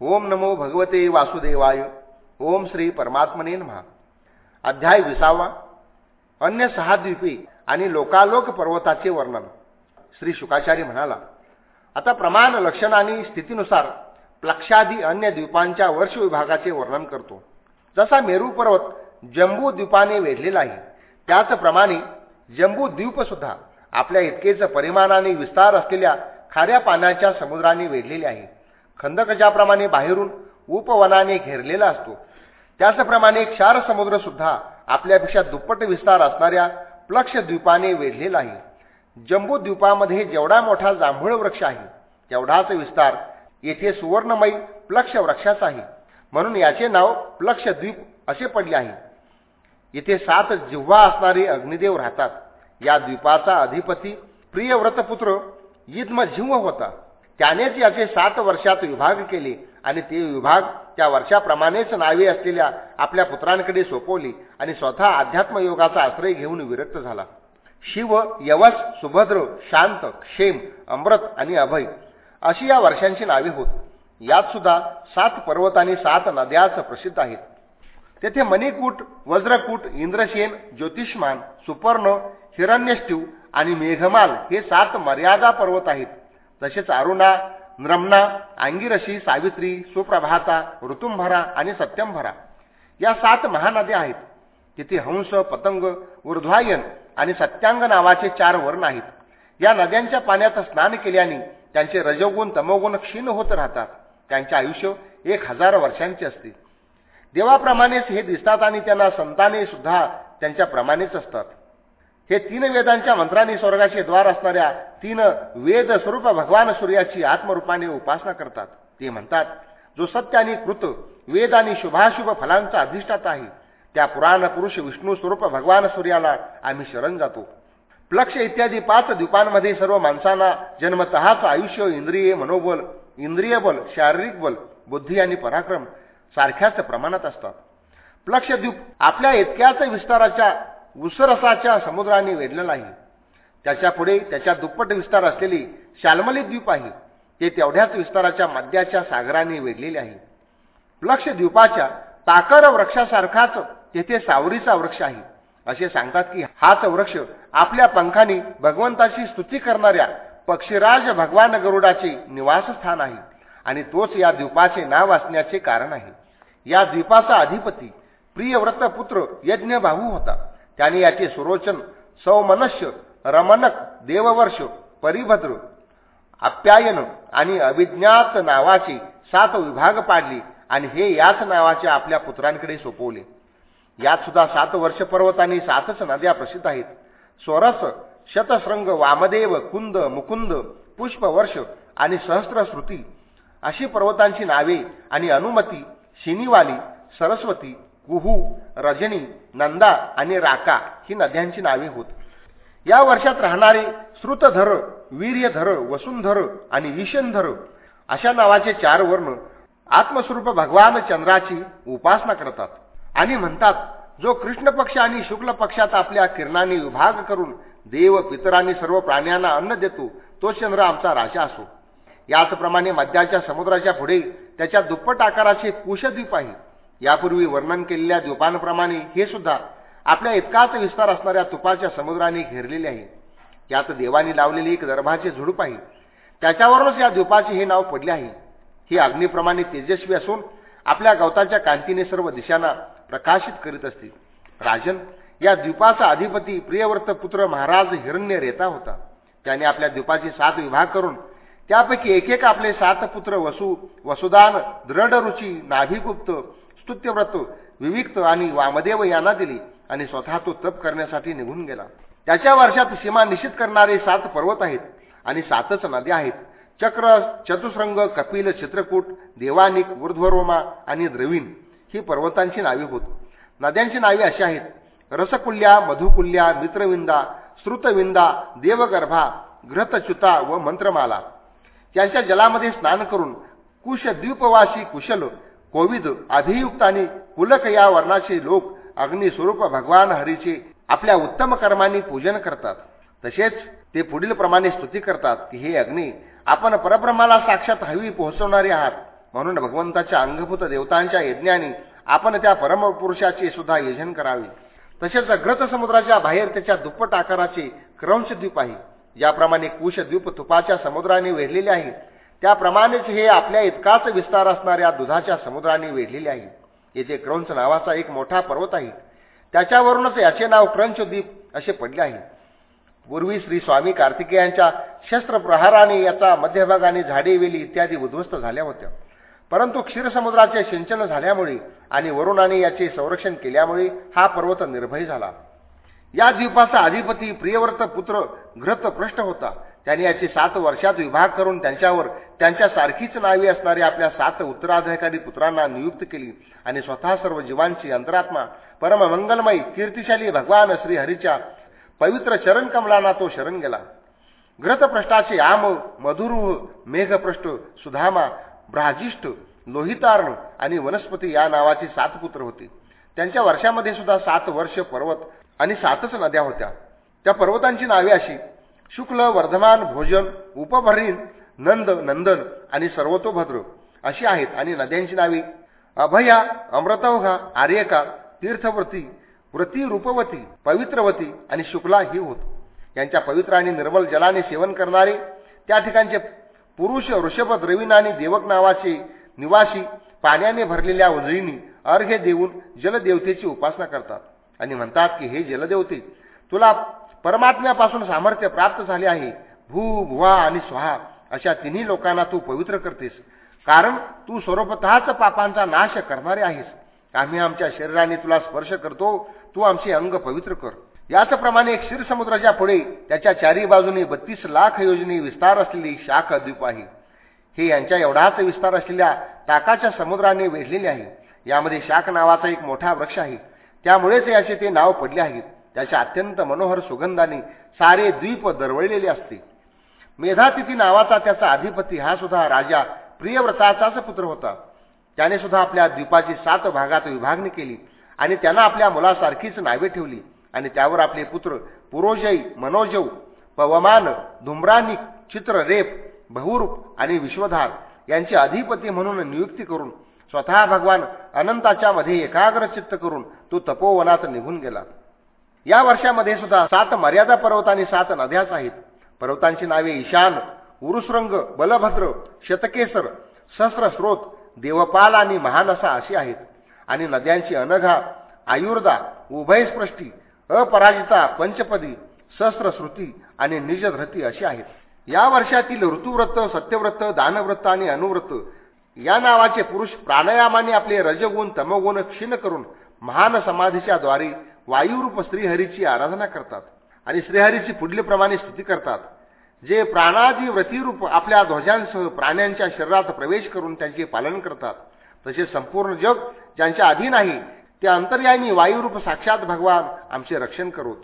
ओम नमो भगवते वासुदेवाय ओम श्री परमात्मने महा अध्याय विसावा अन्य सहा द्वीपे आणि लोकालोक पर्वताचे वर्णन. श्री शुकाचार्य म्हणाला आता प्रमाण लक्षण आणि स्थितीनुसार प्लक्षादी अन्य द्वीपांच्या वर्ष विभागाचे वर्णन करतो. जसा मेरू पर्वत जम्बू द्वीपाने वेढलेला आहे त्याचप्रमाणे जम्बू द्वीप सुद्धा आपल्या इतकेच परिमाणाने विस्तार असलेल्या खाऱ्या पाण्याच्या समुद्राने वेढलेले आहे. खंदकजाप्रमाणे बाहेरून उपवनाने घेरलेला असतो. त्याचप्रमाणे क्षार समुद्र सुद्धा आपल्यापेक्षा दुप्पट विस्तार असणाऱ्या प्लक्षद्वीपाने वेढलेला आहे. जम्बूद्वीपामध्ये जेवढा मोठा जांभूळ वृक्ष आहे तेवढाच विस्तार येथे सुवर्णमयी प्लक्ष वृक्षाचा आहे. म्हणून याचे नाव प्लक्षद्वीप असे पडले आहे. येथे सात जिव्हा असणारे अग्निदेव राहतात. या द्वीपाचा अधिपती प्रिय व्रतपुत्र होता. त्यानेच याचे सात वर्षात विभाग केले आणि ते विभाग त्या वर्षाप्रमाणेच नावे असलेल्या आपल्या पुत्रांकडे सोपवली आणि स्वतः अध्यात्मयोगाचा आश्रय घेऊन विरक्त झाला. शिव यवस सुभद्र शांत क्षेम अमृत आणि अभय अशी या वर्षांची नावे होत. यात सुद्धा सात पर्वत आणि सात नद्याच प्रसिद्ध आहेत. तेथे मणिकूट वज्रकूट इंद्रसेन ज्योतिषमान सुपर्ण हिरण्यष्टीव आणि मेघमाल हे सात मर्यादा पर्वत आहेत. तसेच अरुणा नम्ना अंगिरशी सावित्री सुप्रभाता ऋतुंभरा आणि सत्यंभरा. या सात महानद्या आहेत. तिथे हंस पतंग ऊर्ध्वायन आणि सत्यांग नावाचे चार वर्ण आहेत. या नद्यांच्या पाण्यात स्नान केल्याने त्यांचे रजोगुण तमोगुण क्षीण होत राहतात. त्यांचे आयुष्य एक हजार वर्षांचे असते. देवाप्रमाणेच हे दिसतात आणि त्यांना संताने सुद्धा त्यांच्याप्रमाणेच असतात. हे तीन वेदांच्या मंत्रांनी स्वर्गाचे द्वार असणाऱ्या तीन वेद स्वरूप भगवान सूर्याची आत्मरूपाने उपासना करतात. ते म्हणतात जो सत्य आणि कृत वेद आणि शुभाशुभ फलांचा अधिष्ठात आहे त्या पुराण पुरुष विष्णू स्वरूप भगवान सूर्याला आम्ही शरण जातो. प्लक्ष इत्यादी पाच द्वीपांमध्ये सर्व माणसांना जन्मतःच आयुष्य इंद्रिय मनोबल इंद्रिय बल शारीरिक बल बुद्धी आणि पराक्रम सारख्याच प्रमाणात असतात. प्लक्षद्वीप आपल्या इतक्याच विस्ताराच्या उसरसाच्या समुद्राने वेढलेला आहे त्याच्या पुढे त्याच्या दुप्पट विस्तार असलेली शालमली द्वीप आहे. ते तेवढ्याच विस्ताराच्या मध्याच्या सागराने वेढलेले आहे. लक्षद्वीपाच्या ताकर वृक्षासारखाच तेथे सावरीचा वृक्ष आहे. असे सांगतात की हाच वृक्ष आपल्या पंखाने भगवंताची स्तुती करणाऱ्या पक्षीराज भगवान गरुडाचे निवासस्थान आहे आणि तोच या द्वीपाचे नाव असण्याचे कारण आहे. या द्वीपाचा अधिपती प्रियव्रत पुत्र यज्ञ भाऊ होता. त्याने याचे सुरोचन सौमनस्य रमणक देववर्ष परिभद्र आप्यायन आणि अभिज्ञात नावाचे सात विभाग पाडले आणि हे याच नावाचे आपल्या पुत्रांकडे सोपवले. यात सुद्धा सात वर्ष पर्वत आणि सातच नद्या प्रसिद्ध आहेत. स्वरस शतशृंग वामदेव कुंद मुकुंद पुष्पवर्ष आणि सहस्त्रश्रुती अशी पर्वतांची नावे आणि अनुमती शिनीवाली सरस्वती कुहू रजनी नंदा आणि राका ही नद्यांची नावे होत. या वर्षात राहणारे श्रुतधर वीर्यधर वसुंधर आणि ईशनधर अशा नावाचे चार वर्ण आत्मस्वरूप भगवान चंद्राची उपासना करतात आणि म्हणतात जो कृष्ण पक्ष आणि शुक्ल पक्षात आपल्या किरणाने विभाग करून देव पितरांनी सर्व प्राण्यांना अन्न देतो तो चंद्र आमचा राजा असो. याचप्रमाणे मध्याच्या समुद्राच्या पुढे त्याच्या दुप्पट आकाराचे कुशद्वीप आहे. यापूर्वी वर्णन केलेल्या द्वीपांप्रमाणे हे सुद्धा आपल्या इतकाच विस्तार असणाऱ्या तुपाच्या समुद्राने घेरलेले आहे. यात देवानी लावलेली एक दर्भाचे झुडूप आहे. त्याच्यावरूनच या द्वीपाचे हे नाव पडले आहे. हे अग्निप्रमाणे तेजस्वी असून आपल्या गवताच्या कांतीने सर्व दिशांना प्रकाशित करीत असते. राजन या द्वीपाचा अधिपती प्रियवर्त पुत्र महाराज हिरण्य रेता होता. त्याने आपल्या द्वीपाचे सात विभाग करून त्यापैकी एक एक आपले सात पुत्र वसु वसुदान दृढरुची नाभिगुप्त स्तुत्यव्रत. विविक्त आणि वामदेव यांना दिली आणि स्वतः तो तप करण्यासाठी निघून गेला. त्याच्या वर्षात सीमा निश्चित करणारे सात पर्वत आहेत आणि सातच नद्या आहेत. चक्र चतुसरंग कपिल चित्रकूट देवानिक ऊर्ध्वरोमा आणि द्रवीण ही पर्वतांची नावे होत. नद्यांची नावे अशी आहेत. रसकुल्या मधुकुल्या मित्रविंदा श्रुतविंदा देवगर्भा ग्रहतच्युता व मंत्रमाला. त्यांच्या जलामध्ये स्नान करून कुश द्वीपवासी कुशल कोविद अभियुक्त आणि कुलक या वर्णाचे लोक अग्निस्वरूप भगवान हरीचे आपल्या उत्तम कर्मांनी पूजन करतात. तसेच ते पुढील प्रमाणे स्तुती करतात की हे अग्नी आपण परब्रह्माला साक्षात हवी पोहोचवणारे आहात. म्हणून भगवंताच्या अंगभूत देवतांच्या यज्ञाने आपण त्या परमपुरुषाचे सुद्धा यजन करावे. तसेच अग्रत समुद्राच्या बाहेर त्याच्या दुप्पट आकाराचे क्रंशद्वीप आहे. ज्याप्रमाणे कुशद्वीप तुपाच्या समुद्राने वेढलेले आहे. त्याप्रमाणेच हे आपल्या इतकाच विस्तार असणाऱ्या दुधाच्या समुद्राने वेढलेले आहे. येथे क्रंच नावाचा एक मोठा पर्वत आहे त्याच्यावरूनच याचे नाव क्रंचद्वीप असे पडले आहे. पूर्वी श्री स्वामी कार्तिकेयांच्या शस्त्रप्रहाराने याचा मध्यभागाने झाडे वेली इत्यादी उद्ध्वस्त झाल्या होत्या. परंतु क्षीरसमुद्राचे सिंचन झाल्यामुळे आणि वरुणाने याचे संरक्षण केल्यामुळे हा पर्वत निर्भय झाला. या द्वीपाचा अधिपती प्रियव्रत पुत्र घृत पृष्ठ होता. त्याने याचे सात वर्षात विभाग करून त्यांच्यावर त्यांच्या सारखीच नावे असणाऱ्या आपल्या सात उत्तराधिकारी पुत्रांना नियुक्त केली आणि स्वतः सर्व जीवांची अंतरात्मा परम मंगलमयी कीर्तिशाली भगवान श्रीहरीच्या पवित्र चरण कमलांना तो शरण गेला. घृतपृष्ठाचे आम मधुरूह मेघपृष्ठ सुधामा ब्राजिष्ठ लोहितार्ण आणि वनस्पती या नावाचे सात पुत्र होते. त्यांच्या वर्षामध्ये सुद्धा सात वर्ष पर्वत आणि सातच नद्या होत्या. त्या पर्वतांची नावे अशी शुक्ल वर्धमान भोजन उपभरीन नंद नंदन आणि सर्वतोभद्र अशी आहेत. आणि नद्यांची नावे अभया अमृतौघा आर्यका तीर्थव्रती व्रती रूपवती पवित्रवती आणि शुक्ला ही होत. यांच्या पवित्र आणि निर्मल जलाने सेवन करणारे त्या ठिकाणचे पुरुष ऋषभ द्रविण आणि देवक नावाचे निवासी पाण्याने भरलेल्या उजळीनी अर्घ्य देऊन जलदेवतेची उपासना करतात. आणि म्हणतात की हे जलदेवते तुला परमात्म्यापासून सामर्थ्य प्राप्त झाले आहे. भू भुवा आणि स्वाहा अशा तिन्ही लोकांना तू पवित्र करतेस. कारण तू स्वरूपतःच पापांचा नाश करणारे आहेस. आम्ही आमच्या शरीराने तुला स्पर्श करतो. तू आमचे अंग पवित्र कर. याचप्रमाणे क्षीरसमुद्राच्या पुढे त्याच्या चारी बाजूने बत्तीस लाख योजने विस्तार असलेली शाख द्वीप आहे. हे यांच्या एवढाच विस्तार असलेल्या टाकाच्या समुद्राने वेढलेले आहे. यामध्ये शाख नावाचा एक मोठा वृक्ष आहे. त्यामुळेच याचे ते नाव पडले आहे. त्याच्या अत्यंत मनोहर सुगंधाने सारे द्वीप दरवळलेले असते. मेधातिथी नावाचा त्याचा अधिपती हा सुद्धा राजा प्रियव्रताचाच पुत्र होता. त्याने सुद्धा आपल्या द्वीपाची सात भागात विभागणी केली आणि त्यांना आपल्या मुलासारखीच नावे ठेवली आणि त्यावर आपले पुत्र पुरोजयी मनोजव पवमान धुम्रानिक चित्ररेप बहुरूप आणि विश्वधार यांचे अधिपती म्हणून नियुक्ती करून स्वतः भगवान अनंताच्या मध्ये एकाग्र चित्त करून तो तपोवनात निघून गेला. या वर्षामध्ये सुद्धा सात मर्यादा पर्वत आणि सात नद्याच आहेत. पर्वतांची नावे ईशान उरुसरंग बलभद्र शतकेसर सहस्रस्रोत देवपाल आणि महानसा अशी आहेत. आणि नद्यांची अनघा आयुर्दा उभयस्पृष्टी अपराजिता पंचपदी सहस्रश्रुती आणि निजधृती अशी आहेत. या वर्षातील ऋतुव्रत सत्यव्रत दानव्रत आणि अनुव्रत या नावाचे पुरुष प्राणायामाने आपले रजगुण तमगुण क्षीण करून महान समाधीच्या द्वारे वायुरूप श्रीहरीची आराधना करतात आणि श्रीहरीची पुढलीप्रमाणे स्तुती करतात. जे प्राणादी व्रतीरूप आपल्या ध्वजांसह प्राण्यांच्या शरीरात प्रवेश करून त्यांचे पालन करतात. तसे संपूर्ण जग ज्यांच्या अधीन आहे ते अंतर्यामी वायुरूप साक्षात भगवान आमचे रक्षण करोत.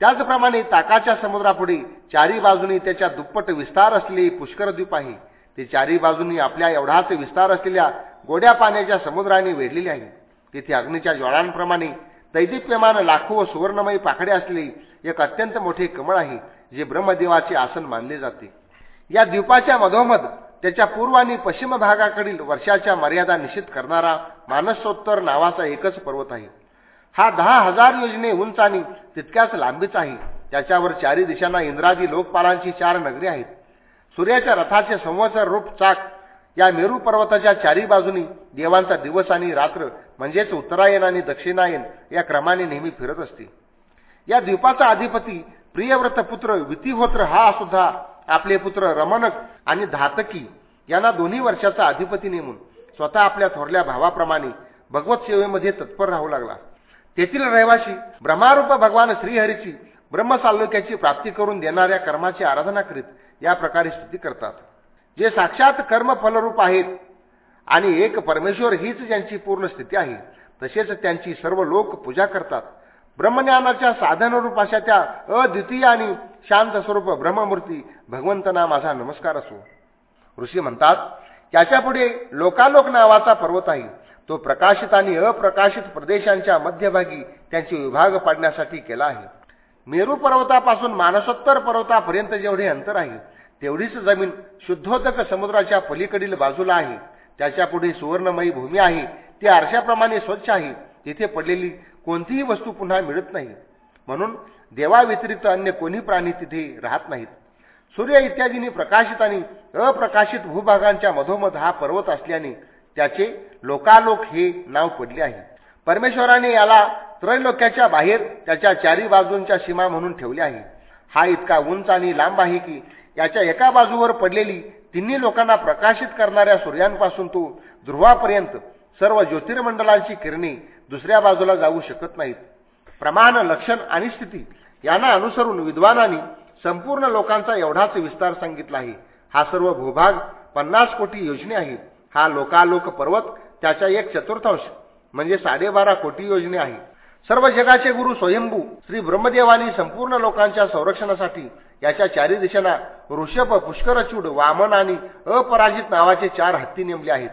त्याचप्रमाणे ताकाच्या समुद्रापुढे चारी बाजूनी त्याच्या दुप्पट विस्तार असलेले पुष्करद्वीप आहे. ते चारी बाजूनी आपल्या एवढाच विस्तार असलेल्या गोड्या पाण्याच्या समुद्राने वेढलेले आहे. तेथे अग्नीच्या ज्वाळांप्रमाणे दैदिप्यमान लाखो व सुवर्णमयी पाखडे असलेले एक अत्यंत मोठे कमळ आहे जे ब्रह्मदेवाचे आसन मानले जाते. या द्वीपाच्या मधोमध त्याच्या पूर्व आणि पश्चिम भागाकडील वर्षाच्या मर्यादा निश्चित करणारा मानसोत्तर नावाचा एकच पर्वत आहे. हा दहा हजार योजने उंच आणि तितक्याच लांबीच आहे. त्याच्यावर चारी दिशांना इंद्रादी लोकपालांची चार नगरी आहेत. सूर्याच्या रथाचे संवत्सर रूप चाक या मेरू पर्वताच्या चारी बाजूनी देवांचा दिवस आणि रात्र म्हणजेच उत्तरायण आणि दक्षिणायन या क्रमाने नेहमी फिरत असते. या द्वीपाचा अधिपती प्रियव्रत पुत्र वितिहोत्र हा सुद्धा आपले पुत्र रमणक आणि धातकी यांना दोन्ही वर्षाचा अधिपती नेमून स्वतः आपल्या थोरल्या भावाप्रमाणे भगवत सेवेमध्ये तत्पर राहू लागला. तेथील रहिवाशी ब्रह्मारूप भगवान श्रीहरीची ब्रह्मसालोक्याची प्राप्ती करून देणाऱ्या कर्माची आराधना करीत या प्रकारे स्तुती करतात. जे साक्षात कर्म फलरूप आहेत आणि एक परमेश्वर हीच ज्यांची पूर्ण स्थिती आहे तसेच त्यांची सर्व लोक पूजा करतात. ब्रह्मज्ञानाच्या साधनरूप अशा त्या अद्वितीय आणि शांत स्वरूप ब्रह्ममूर्ती भगवंतना माझा नमस्कार असो. ऋषी म्हणतात त्याच्यापुढे लोकालोक नावाचा पर्वत आहे. तो प्रकाशित आणि अप्रकाशित प्रदेशांच्या मध्यभागी त्यांचे विभाग पाडण्यासाठी केला आहे. मेरू पर्वतापासून मानसोत्तर पर्वतापर्यंत जेवढे अंतर आहे तेवढीच जमीन शुद्धोदक समुद्राच्या पलीकडील बाजूला आहे. त्याच्यापुढे सुवर्णमयी भूमी आहे. ती आरशाप्रमाणे स्वच्छ आहे. तिथे पडलेली कोणतीही वस्तू पुन्हा मिळत नाही. म्हणून देवाव्यतिरिक्त अन्य कोणी प्राणी तिथे राहत नाहीत. सूर्य इत्यादींनी प्रकाशित आणि अप्रकाशित भूभागांच्या मधोमध हा पर्वत असल्याने त्याचे लोकालोक हे नाव पडले आहे. परमेश्वराने याला त्रैलोक्याच्या बाहेर त्याच्या चारी बाजूंच्या सीमा म्हणून ठेवले आहे. हा इतका उंच आणि लांब आहे की याच्या एका बाजूवर पडलेली तिन्ही लोकांना प्रकाशित करणाऱ्या सूर्यांपासून तो ध्रुवापर्यंत सर्व ज्योतिर्मंडलांची किरणे दुसऱ्या बाजूला जाऊ शकत नाहीत. प्रमाण लक्षण आणि स्थिती यांना अनुसरून विद्वानांनी संपूर्ण लोकांचा एवढाच विस्तार सांगितला आहे. हा सर्व भूभाग पन्नास कोटी योजने आहेत. हा लोकालोक पर्वत त्याच्या एक चतुर्थांश म्हणजे साडेबारा कोटी योजने आहे सर्व जगाचे गुरु स्वयंभू श्री ब्रह्मदेवानी संपूर्ण लोकांच्या संरक्षणासाठी याच्या चारी दिशांना ऋषभ पुष्करचूड वामन आणि अपराजित नावाचे चार हत्ती नेमले आहेत.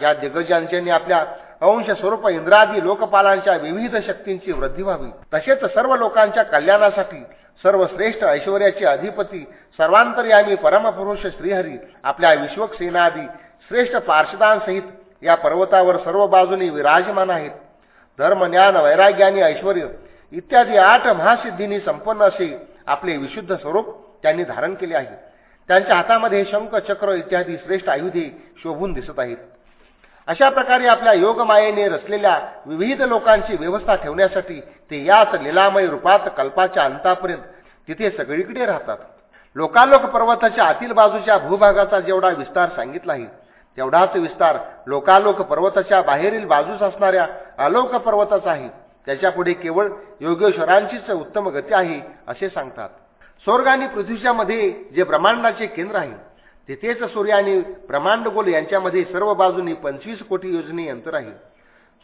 या दिग्गजांच्यानी आपल्या अंश स्वरूप इंद्रादी लोकपालांच्या विविध शक्तींची वृद्धी व्हावी. तसेच सर्व लोकांच्या कल्याणासाठी सर्वश्रेष्ठ ऐश्वर्याचे अधिपती सर्वांतर्यामी परमपुरुष श्रीहरी आपल्या विश्वक सेनादी श्रेष्ठ पार्षदांसहित या पर्वतावर सर्व बाजूनी विराजमान आहेत. धर्म ज्ञान वैराग्य आणि ऐश्वर इत्यादी आठ महासिद्धींनी संपन्न असे आपले विशुद्ध स्वरूप त्यांनी धारण केले आहे. त्यांच्या हातामध्ये शंख चक्र इत्यादी श्रेष्ठ आयुधे शोभून दिसत आहेत. अशा प्रकारे आपल्या योगमायेने रचलेल्या विविध लोकांची व्यवस्था ठेवण्यासाठी ते याच लिलामय रूपात कल्पाच्या अंतापर्यंत तिथे सगळीकडे राहतात. लोकालोक पर्वताच्या आतील बाजूच्या भूभागाचा जेवढा विस्तार सांगितला आहे तेवढाच विस्तार. लोकालोक पर्वताच्या बाहेरील बाजूस असणाऱ्या अलोक पर्वताचा आहे त्याच्यापुढे केवळ योगेश्वरांचीच उत्तम गती आहे असे सांगतात. स्वर्ग आणि पृथ्वीच्या मध्ये जे ब्रह्मांडाचे केंद्र आहे तिथेच सूर्य आणि ब्रह्मांडगोल यांच्यामध्ये सर्व बाजूंनी पंचवीस कोटी योजने अंतर आहे.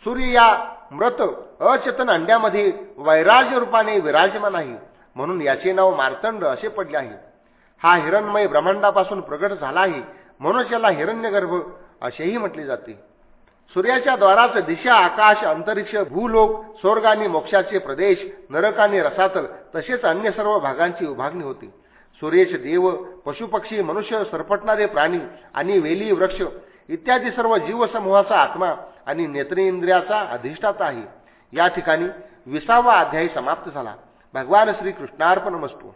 सूर्य या मृत अचेतन अंड्यामध्ये वैराज्य रूपाने विराजमान आहे म्हणून याचे नाव मार्तंड असे पडले आहे. हा हिरणमय ब्रह्मांडापासून प्रगट झाला आहे म्हणून याला हिरण्यगर्भ असेही म्हटले जाते. सूर्याच्या द्वाराच दिशा आकाश अंतरिक्ष भूलोक स्वर्ग आणि मोक्षाचे प्रदेश नरक आणि रसातल तसेच अन्य सर्व भागांची विभागणी होती. सूर्यचे देव पशुपक्षी मनुष्य सरपटणारे प्राणी आणि वेली वृक्ष इत्यादी सर्व जीवसमूहाचा आत्मा आणि नेत्रेंद्रियाचा अधिष्ठाता आहे. या ठिकाणी विसावा अध्यायी समाप्त झाला. भगवान श्रीकृष्णार्पण मस्तू